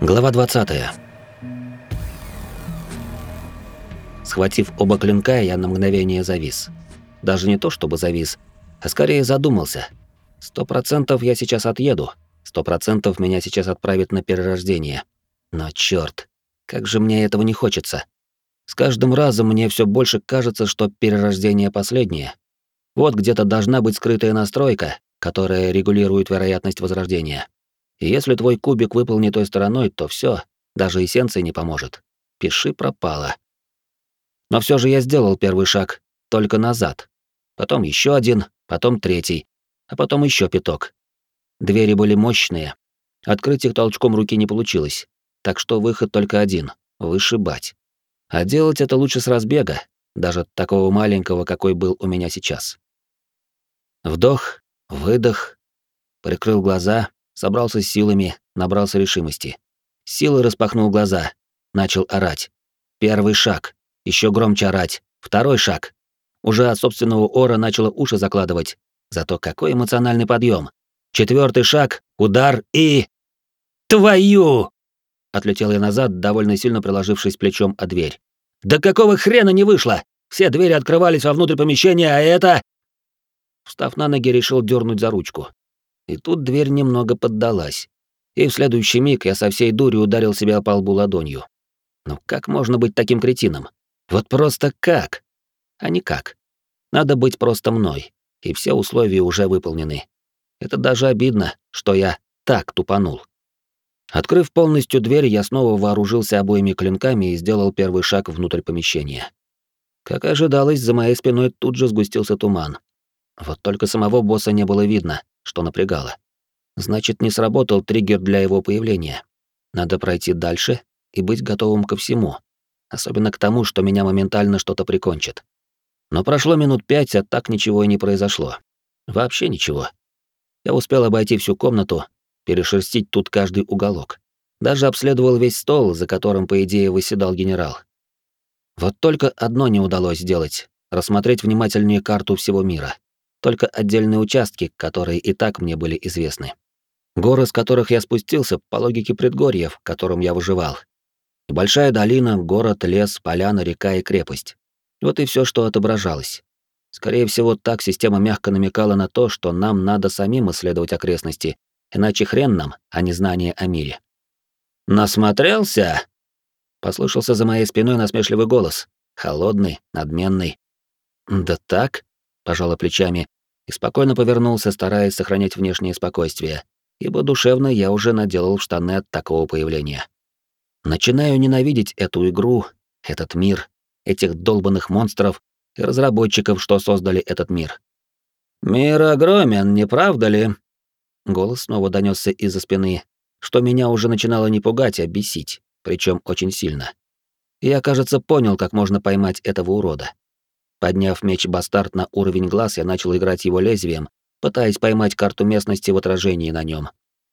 Глава 20. Схватив оба клинка, я на мгновение завис. Даже не то чтобы завис, а скорее задумался. Сто процентов я сейчас отъеду, сто процентов меня сейчас отправят на перерождение. Но чёрт, как же мне этого не хочется. С каждым разом мне все больше кажется, что перерождение последнее. Вот где-то должна быть скрытая настройка, которая регулирует вероятность возрождения. И если твой кубик выпал не той стороной, то все, даже эссенция не поможет. Пиши пропало. Но все же я сделал первый шаг, только назад. Потом еще один, потом третий, а потом еще пяток. Двери были мощные. Открыть их толчком руки не получилось, так что выход только один — вышибать. А делать это лучше с разбега, даже такого маленького, какой был у меня сейчас. Вдох, выдох, прикрыл глаза, собрался с силами, набрался решимости. Силой распахнул глаза, начал орать. Первый шаг, еще громче орать. Второй шаг. Уже от собственного ора начало уши закладывать. Зато какой эмоциональный подъем. Четвертый шаг, удар и... Твою! Отлетел я назад, довольно сильно приложившись плечом о дверь. «Да какого хрена не вышло? Все двери открывались вовнутрь помещения, а это...» Встав на ноги, решил дернуть за ручку. И тут дверь немного поддалась. И в следующий миг я со всей дури ударил себя по лбу ладонью. Ну как можно быть таким кретином? Вот просто как? А никак. Надо быть просто мной, и все условия уже выполнены. Это даже обидно, что я так тупанул. Открыв полностью дверь, я снова вооружился обоими клинками и сделал первый шаг внутрь помещения. Как ожидалось, за моей спиной тут же сгустился туман. Вот только самого босса не было видно, что напрягало. Значит, не сработал триггер для его появления. Надо пройти дальше и быть готовым ко всему. Особенно к тому, что меня моментально что-то прикончит. Но прошло минут пять, а так ничего и не произошло. Вообще ничего. Я успел обойти всю комнату, перешерстить тут каждый уголок. Даже обследовал весь стол, за которым, по идее, выседал генерал. Вот только одно не удалось сделать — рассмотреть внимательнее карту всего мира. Только отдельные участки, которые и так мне были известны. Горы, с которых я спустился, по логике предгорья, в котором я выживал. Большая долина, город, лес, поляна, река и крепость. Вот и все, что отображалось. Скорее всего, так система мягко намекала на то, что нам надо самим исследовать окрестности, Иначе хрен нам, а не знание о мире. «Насмотрелся?» Послышался за моей спиной насмешливый голос, холодный, надменный. «Да так?» — пожала плечами и спокойно повернулся, стараясь сохранять внешнее спокойствие, ибо душевно я уже наделал штаны от такого появления. Начинаю ненавидеть эту игру, этот мир, этих долбанных монстров и разработчиков, что создали этот мир. «Мир огромен, не правда ли?» Голос снова донесся из-за спины, что меня уже начинало не пугать, а бесить, причем очень сильно. Я, кажется, понял, как можно поймать этого урода. Подняв меч бастард на уровень глаз, я начал играть его лезвием, пытаясь поймать карту местности в отражении на нем.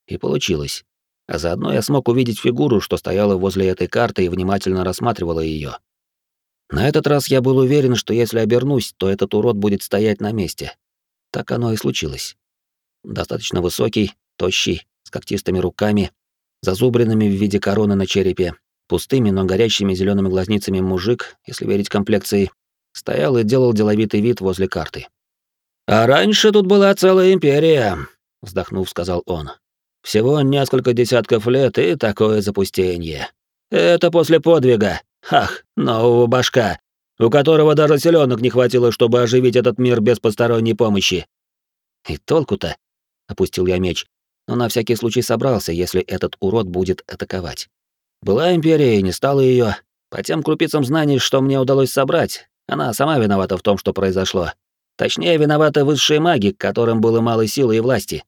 И получилось. А заодно я смог увидеть фигуру, что стояла возле этой карты и внимательно рассматривала ее. На этот раз я был уверен, что если обернусь, то этот урод будет стоять на месте. Так оно и случилось. Достаточно высокий, тощий, с когтистыми руками, зазубренными в виде короны на черепе, пустыми, но горящими зелеными глазницами мужик, если верить комплекции, стоял и делал деловитый вид возле карты. «А раньше тут была целая империя», — вздохнув, сказал он. «Всего несколько десятков лет и такое запустение. Это после подвига, ах, нового башка, у которого даже селенок не хватило, чтобы оживить этот мир без посторонней помощи. И толку-то? опустил я меч, но на всякий случай собрался, если этот урод будет атаковать. Была империя и не стало ее. По тем крупицам знаний, что мне удалось собрать, она сама виновата в том, что произошло. Точнее, виноваты высшие маги, которым было мало силы и власти.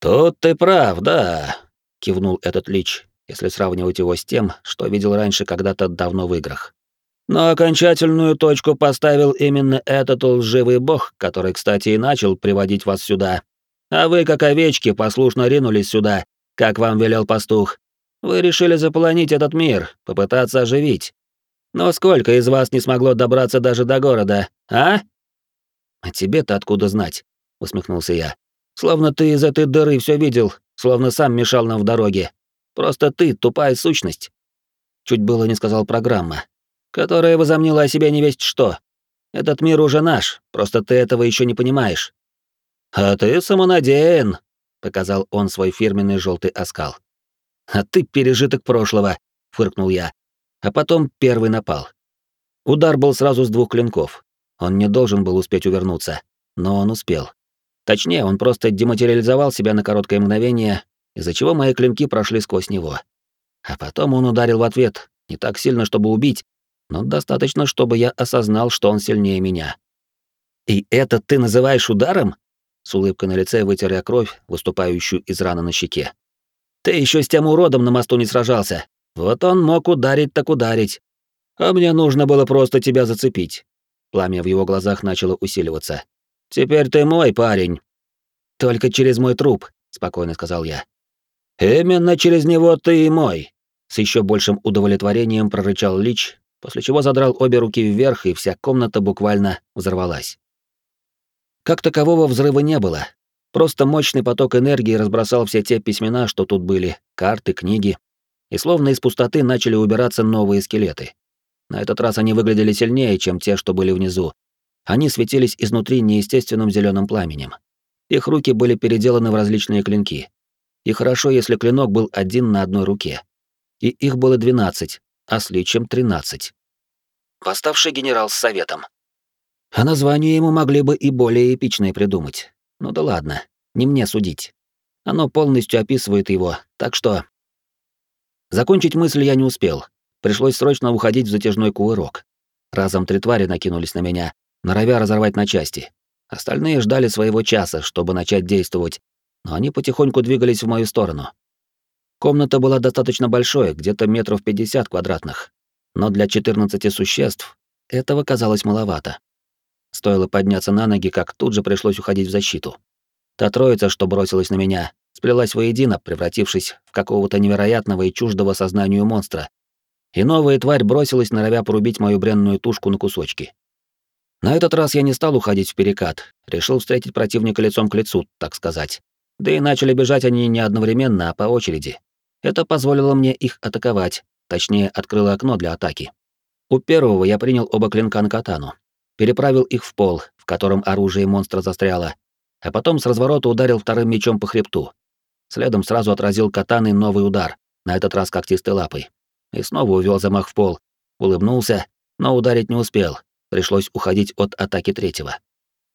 «Тут ты прав, да», — кивнул этот лич, если сравнивать его с тем, что видел раньше когда-то давно в играх. Но окончательную точку поставил именно этот лживый бог, который, кстати, и начал приводить вас сюда. А вы, как овечки, послушно ринулись сюда, как вам велел пастух. Вы решили заполонить этот мир, попытаться оживить. Но сколько из вас не смогло добраться даже до города, а? А тебе-то откуда знать? усмехнулся я. Словно ты из этой дыры все видел, словно сам мешал нам в дороге. Просто ты тупая сущность. Чуть было не сказал программа, которая возомнила о себе не весть что. Этот мир уже наш, просто ты этого еще не понимаешь. А ты самонадеян, показал он свой фирменный желтый оскал. А ты пережиток прошлого, фыркнул я, а потом первый напал. Удар был сразу с двух клинков. Он не должен был успеть увернуться, но он успел. Точнее, он просто дематериализовал себя на короткое мгновение, из-за чего мои клинки прошли сквозь него. А потом он ударил в ответ, не так сильно, чтобы убить, но достаточно, чтобы я осознал, что он сильнее меня. «И это ты называешь ударом?» С улыбкой на лице вытер я кровь, выступающую из раны на щеке. «Ты еще с тем уродом на мосту не сражался. Вот он мог ударить так ударить. А мне нужно было просто тебя зацепить». Пламя в его глазах начало усиливаться. «Теперь ты мой парень». «Только через мой труп», — спокойно сказал я. «Именно через него ты и мой», — с еще большим удовлетворением прорычал Лич, после чего задрал обе руки вверх, и вся комната буквально взорвалась. Как такового взрыва не было. Просто мощный поток энергии разбросал все те письмена, что тут были, карты, книги, и словно из пустоты начали убираться новые скелеты. На этот раз они выглядели сильнее, чем те, что были внизу. Они светились изнутри неестественным зеленым пламенем. Их руки были переделаны в различные клинки. И хорошо, если клинок был один на одной руке. И их было 12, а с личем 13. Восставший генерал с советом. А название ему могли бы и более эпичное придумать. Ну да ладно, не мне судить. Оно полностью описывает его, так что... Закончить мысль я не успел. Пришлось срочно уходить в затяжной кувырок. Разом три твари накинулись на меня, норовя разорвать на части. Остальные ждали своего часа, чтобы начать действовать, но они потихоньку двигались в мою сторону. Комната была достаточно большой, где-то метров 50 квадратных, но для 14 существ этого казалось маловато. Стоило подняться на ноги, как тут же пришлось уходить в защиту. Та троица, что бросилась на меня, сплелась воедино, превратившись в какого-то невероятного и чуждого сознанию монстра. И новая тварь бросилась, норовя порубить мою бренную тушку на кусочки. На этот раз я не стал уходить в перекат, решил встретить противника лицом к лицу, так сказать. Да и начали бежать они не одновременно, а по очереди. Это позволило мне их атаковать, точнее, открыло окно для атаки. У первого я принял оба клинка на катану, переправил их в пол, в котором оружие монстра застряло, а потом с разворота ударил вторым мечом по хребту. Следом сразу отразил катаной новый удар, на этот раз когтистой лапой. И снова увел замах в пол, улыбнулся, но ударить не успел, Пришлось уходить от атаки третьего.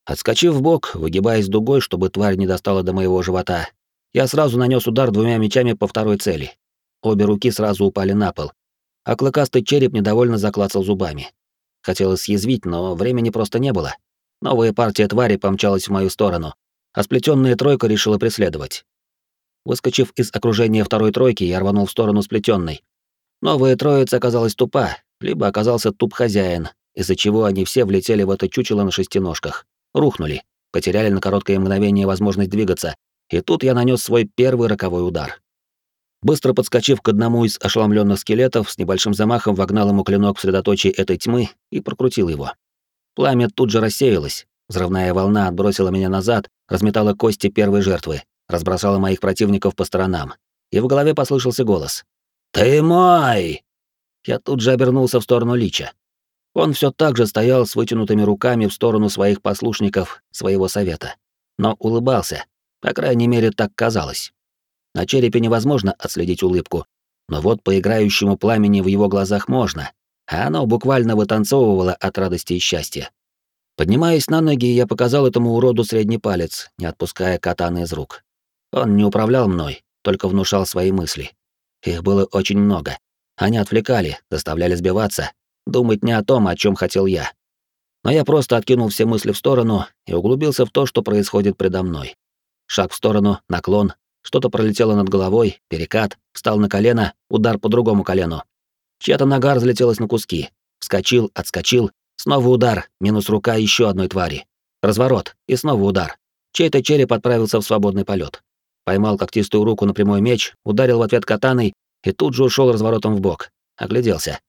Отскочив в бок, выгибаясь дугой, чтобы тварь не достала до моего живота, я сразу нанес удар двумя мечами по второй цели. Обе руки сразу упали на пол, а клыкастый череп недовольно заклацал зубами. Хотелось съязвить, но времени просто не было. Новая партия твари помчалась в мою сторону, а сплетенная тройка решила преследовать. Выскочив из окружения второй тройки, я рванул в сторону сплетенной. Новая троица оказалась тупа, либо оказался туп хозяин, из-за чего они все влетели в это чучело на шести ножках. Рухнули, потеряли на короткое мгновение возможность двигаться, и тут я нанес свой первый роковой удар. Быстро подскочив к одному из ошеломленных скелетов, с небольшим замахом вогнал ему клинок в средоточие этой тьмы и прокрутил его. Пламя тут же рассеялось, взрывная волна отбросила меня назад, разметала кости первой жертвы, разбросала моих противников по сторонам. И в голове послышался голос. «Ты мой!» Я тут же обернулся в сторону Лича. Он все так же стоял с вытянутыми руками в сторону своих послушников, своего совета. Но улыбался. По крайней мере, так казалось. На черепе невозможно отследить улыбку, но вот по играющему пламени в его глазах можно, а оно буквально вытанцовывало от радости и счастья. Поднимаясь на ноги, я показал этому уроду средний палец, не отпуская катаны из рук. Он не управлял мной, только внушал свои мысли. Их было очень много. Они отвлекали, заставляли сбиваться, думать не о том, о чем хотел я. Но я просто откинул все мысли в сторону и углубился в то, что происходит предо мной. Шаг в сторону, наклон, что-то пролетело над головой, перекат, встал на колено, удар по другому колену. Чья-то нога разлетелась на куски. Вскочил, отскочил, снова удар, минус рука еще одной твари. Разворот, и снова удар. Чей-то череп отправился в свободный полет. Поймал когтистую руку на прямой меч, ударил в ответ катаной и тут же ушел разворотом в бок. Огляделся.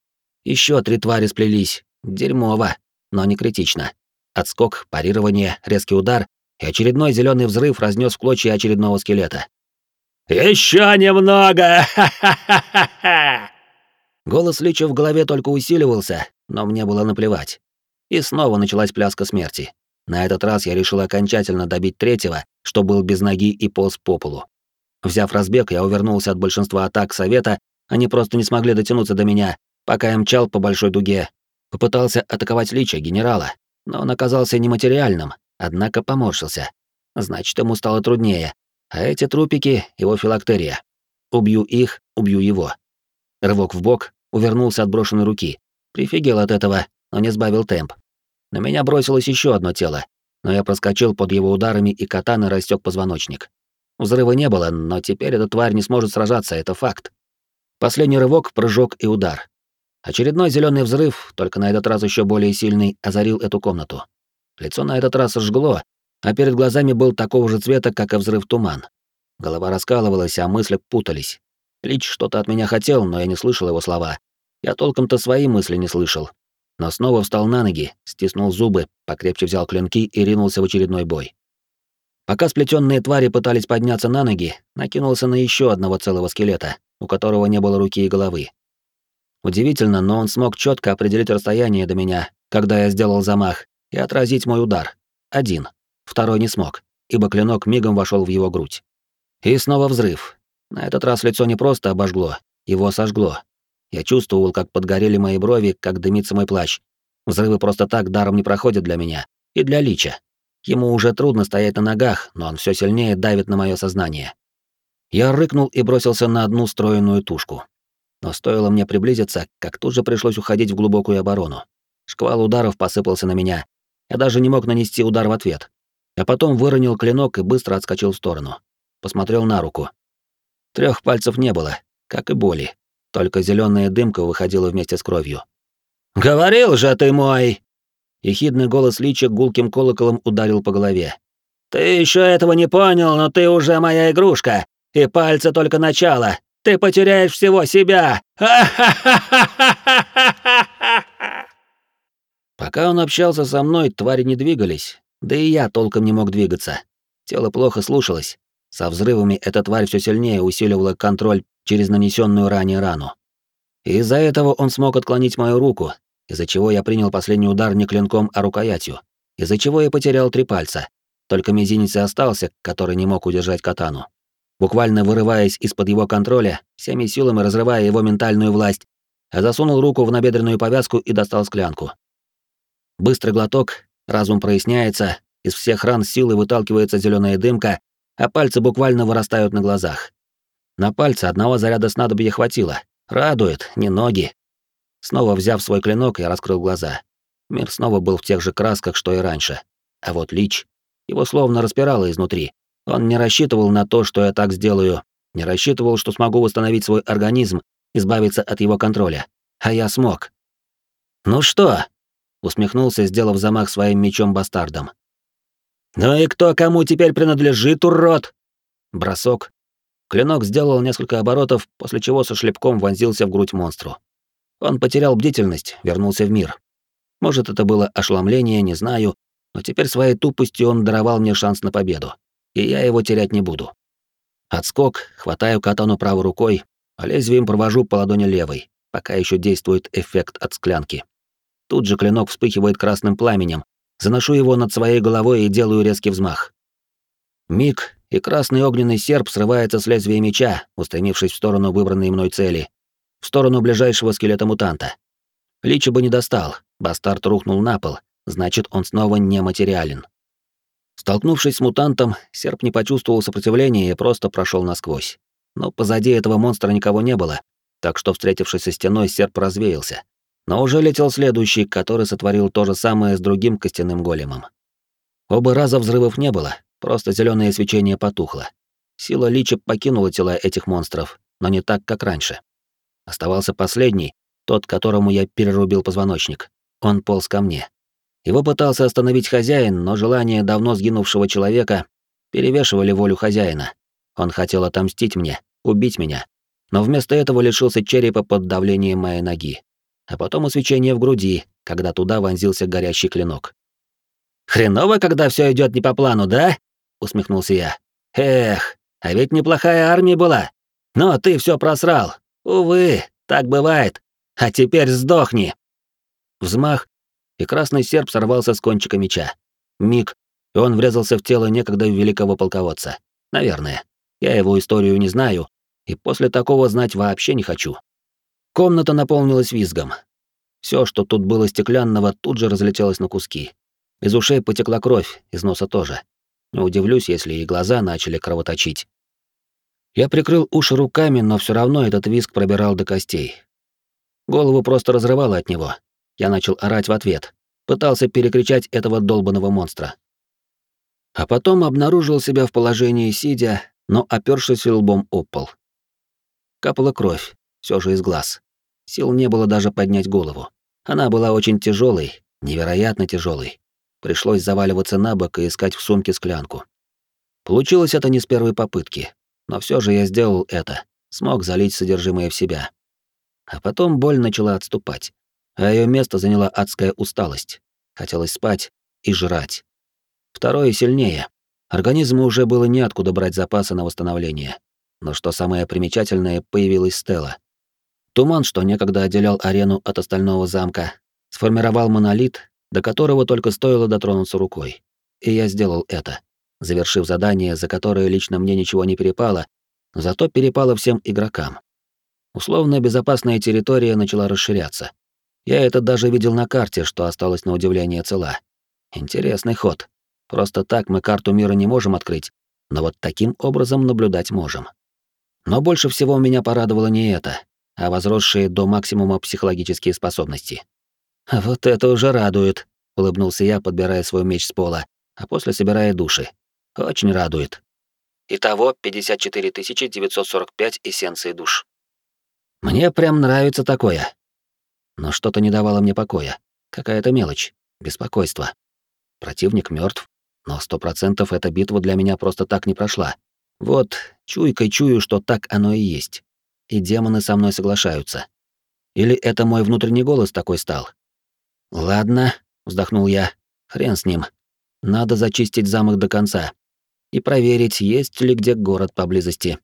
Еще три твари сплелись. Дерьмово, но не критично. Отскок, парирование, резкий удар, и очередной зеленый взрыв разнес в клочья очередного скелета. Еще немного! Ха-ха-ха-ха!» Голос Лича в голове только усиливался, но мне было наплевать. И снова началась пляска смерти. На этот раз я решил окончательно добить третьего, что был без ноги и полз по полу. Взяв разбег, я увернулся от большинства атак совета, они просто не смогли дотянуться до меня, пока я мчал по большой дуге. Попытался атаковать Лича, генерала, но он оказался нематериальным, однако поморщился. Значит, ему стало труднее. А эти трупики — его филактерия. Убью их, убью его. Рывок в бок, увернулся от брошенной руки. Прифигел от этого, но не сбавил темп. На меня бросилось еще одно тело, но я проскочил под его ударами и катаны растек позвоночник. Взрыва не было, но теперь эта тварь не сможет сражаться, это факт. Последний рывок, прыжок и удар. Очередной зеленый взрыв, только на этот раз еще более сильный, озарил эту комнату. Лицо на этот раз жгло, а перед глазами был такого же цвета, как и взрыв туман. Голова раскалывалась, а мысли путались. Лич что-то от меня хотел, но я не слышал его слова. Я толком-то свои мысли не слышал. Но снова встал на ноги, стиснул зубы, покрепче взял клинки и ринулся в очередной бой. Пока сплетенные твари пытались подняться на ноги, накинулся на еще одного целого скелета, у которого не было руки и головы. Удивительно, но он смог четко определить расстояние до меня, когда я сделал замах, и отразить мой удар. Один. Второй не смог, ибо клинок мигом вошел в его грудь. И снова взрыв. На этот раз лицо не просто обожгло, его сожгло. Я чувствовал, как подгорели мои брови, как дымится мой плащ. Взрывы просто так даром не проходят для меня. И для Лича. Ему уже трудно стоять на ногах, но он все сильнее давит на мое сознание. Я рыкнул и бросился на одну стройную тушку. Но стоило мне приблизиться, как тут же пришлось уходить в глубокую оборону. Шквал ударов посыпался на меня. Я даже не мог нанести удар в ответ. А потом выронил клинок и быстро отскочил в сторону. Посмотрел на руку. Трех пальцев не было, как и боли. Только зеленая дымка выходила вместе с кровью. «Говорил же ты мой!» Ехидный голос Лича гулким колоколом ударил по голове. «Ты еще этого не понял, но ты уже моя игрушка, и пальцы только начало. Ты потеряешь всего себя! Пока он общался со мной, твари не двигались, да и я толком не мог двигаться. Тело плохо слушалось. Со взрывами эта тварь все сильнее усиливала контроль через нанесенную ранее рану. Из-за этого он смог отклонить мою руку, из-за чего я принял последний удар не клинком, а рукоятью, из-за чего я потерял три пальца. Только мизинец и остался, который не мог удержать катану. Буквально вырываясь из-под его контроля, всеми силами разрывая его ментальную власть, я засунул руку в набедренную повязку и достал склянку. Быстрый глоток, разум проясняется, из всех ран силы выталкивается зеленая дымка, а пальцы буквально вырастают на глазах. На пальце одного заряда снадобья хватило. Радует, не ноги. Снова взяв свой клинок, я раскрыл глаза. Мир снова был в тех же красках, что и раньше. А вот Лич, его словно распирало изнутри. Он не рассчитывал на то, что я так сделаю, не рассчитывал, что смогу восстановить свой организм, избавиться от его контроля. А я смог. «Ну что?» — усмехнулся, сделав замах своим мечом-бастардом. «Ну и кто кому теперь принадлежит, урод?» Бросок. Клинок сделал несколько оборотов, после чего со шлепком вонзился в грудь монстру. Он потерял бдительность, вернулся в мир. Может, это было ошеломление, не знаю, но теперь своей тупостью он даровал мне шанс на победу, и я его терять не буду. Отскок, хватаю катану правой рукой, а лезвием провожу по ладони левой, пока еще действует эффект от склянки. Тут же клинок вспыхивает красным пламенем, Заношу его над своей головой и делаю резкий взмах. Миг, и красный огненный серп срывается с лезвия меча, устремившись в сторону выбранной мной цели, в сторону ближайшего скелета мутанта. Лича бы не достал, бастард рухнул на пол, значит, он снова нематериален. Столкнувшись с мутантом, серп не почувствовал сопротивления и просто прошел насквозь. Но позади этого монстра никого не было, так что, встретившись со стеной, серп развеялся. Но уже летел следующий, который сотворил то же самое с другим костяным големом. Оба раза взрывов не было, просто зеленое свечение потухло. Сила лича покинула тела этих монстров, но не так, как раньше. Оставался последний, тот, которому я перерубил позвоночник. Он полз ко мне. Его пытался остановить хозяин, но желание давно сгинувшего человека перевешивали волю хозяина. Он хотел отомстить мне, убить меня, но вместо этого лишился черепа под давлением моей ноги а потом и свечение в груди, когда туда вонзился горящий клинок. «Хреново, когда все идет не по плану, да?» — усмехнулся я. «Эх, А ведь неплохая армия была. Но ты все просрал. Увы, так бывает. А теперь сдохни. Взмах, и красный серп сорвался с кончика меча. Миг, и он врезался в тело некогда великого полководца. Наверное. Я его историю не знаю, и после такого знать вообще не хочу. Комната наполнилась визгом. Все, что тут было стеклянного, тут же разлетелось на куски. Из ушей потекла кровь, из носа тоже. Не удивлюсь, если и глаза начали кровоточить. Я прикрыл уши руками, но все равно этот визг пробирал до костей. Голову просто разрывало от него. Я начал орать в ответ. Пытался перекричать этого долбанного монстра. А потом обнаружил себя в положении сидя, но опёршись лбом об пол. Капала кровь, все же из глаз. Сил не было даже поднять голову. Она была очень тяжелой, невероятно тяжелой. Пришлось заваливаться на бок и искать в сумке склянку. Получилось это не с первой попытки, но все же я сделал это, смог залить содержимое в себя. А потом боль начала отступать, а ее место заняла адская усталость. Хотелось спать и жрать. Второе сильнее. Организму уже было неоткуда брать запасы на восстановление. Но что самое примечательное, появилась Стелла. Туман, что некогда отделял арену от остального замка, сформировал монолит, до которого только стоило дотронуться рукой. И я сделал это, завершив задание, за которое лично мне ничего не перепало, зато перепало всем игрокам. Условно безопасная территория начала расширяться. Я это даже видел на карте, что осталось на удивление цела. Интересный ход. Просто так мы карту мира не можем открыть, но вот таким образом наблюдать можем. Но больше всего меня порадовало не это, а возросшие до максимума психологические способности. «Вот это уже радует», — улыбнулся я, подбирая свой меч с пола, а после собирая души. «Очень радует». Итого 54 945 эссенций душ. Мне прям нравится такое. Но что-то не давало мне покоя. Какая-то мелочь, беспокойство. Противник мертв, но сто процентов эта битва для меня просто так не прошла. Вот, чуйкой чую, что так оно и есть. И демоны со мной соглашаются. Или это мой внутренний голос такой стал? Ладно, вздохнул я. Хрен с ним. Надо зачистить замок до конца и проверить, есть ли где город поблизости.